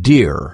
Dear.